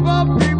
rub up